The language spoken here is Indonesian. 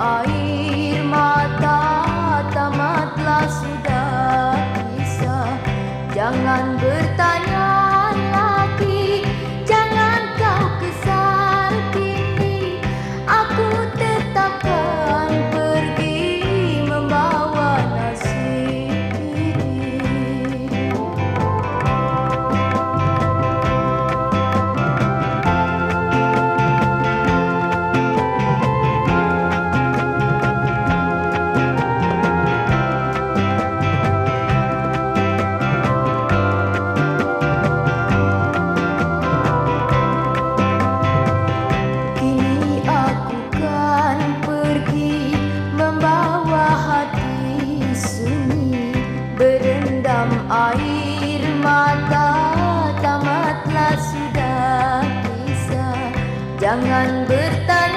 哦 sudah bisa. Jangan bertanya